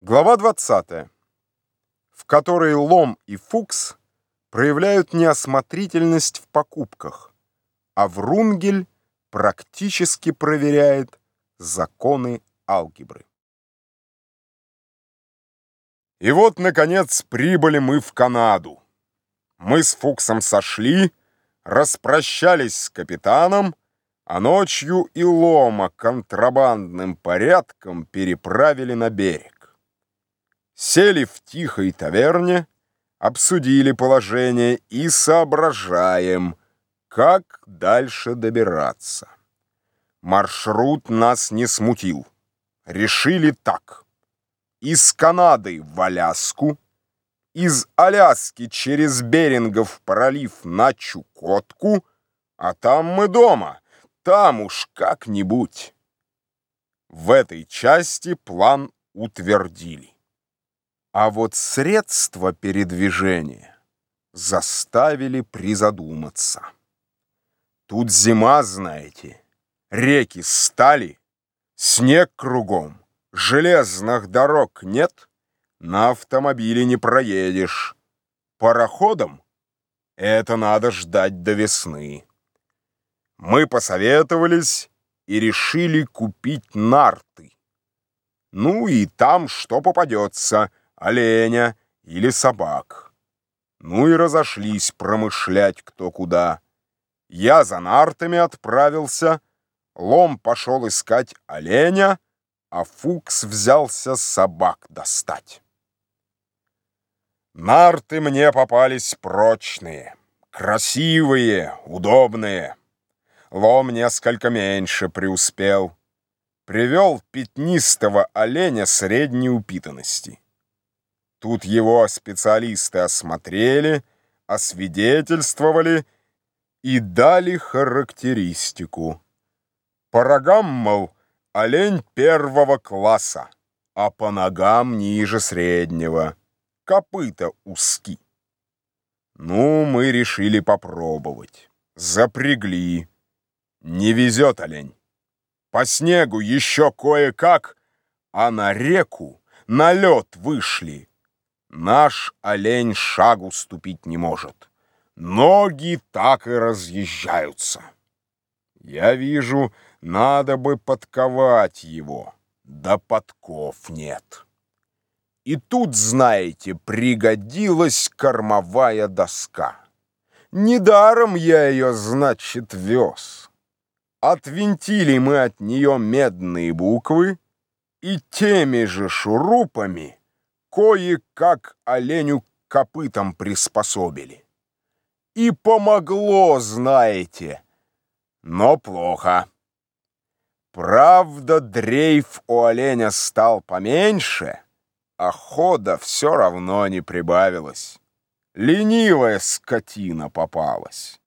Глава 20, в которой Лом и Фукс проявляют неосмотрительность в покупках, а Врунгель практически проверяет законы алгебры. И вот, наконец, прибыли мы в Канаду. Мы с Фуксом сошли, распрощались с капитаном, а ночью и Лома контрабандным порядком переправили на берег. Сели в тихой таверне, обсудили положение и соображаем, как дальше добираться. Маршрут нас не смутил. Решили так. Из Канады в Аляску, из Аляски через Берингов пролив на Чукотку, а там мы дома, там уж как-нибудь. В этой части план утвердили. А вот средства передвижения заставили призадуматься. Тут зима, знаете, реки стали, снег кругом, железных дорог нет, на автомобиле не проедешь. Пароходом это надо ждать до весны. Мы посоветовались и решили купить нарты. Ну и там что попадется — оленя или собак. Ну и разошлись промышлять кто куда. Я за нартами отправился, Лом пошел искать оленя, а Фукс взялся собак достать. Нарты мне попались прочные, красивые, удобные. Лом несколько меньше преуспел. Привел пятнистого оленя средней упитанности. Тут его специалисты осмотрели, освидетельствовали и дали характеристику. По рогам, мол, олень первого класса, а по ногам ниже среднего. Копыта узки. Ну, мы решили попробовать. Запрягли. Не везет олень. По снегу еще кое-как, а на реку, на лед вышли. Наш олень шагу ступить не может. Ноги так и разъезжаются. Я вижу, надо бы подковать его, да подков нет. И тут, знаете, пригодилась кормовая доска. Недаром я ее, значит, вез. Отвинтили мы от нее медные буквы и теми же шурупами кое-как оленю копытом приспособили. И помогло, знаете, но плохо. Правда, дрейф у оленя стал поменьше, а хода все равно не прибавилось. Ленивая скотина попалась.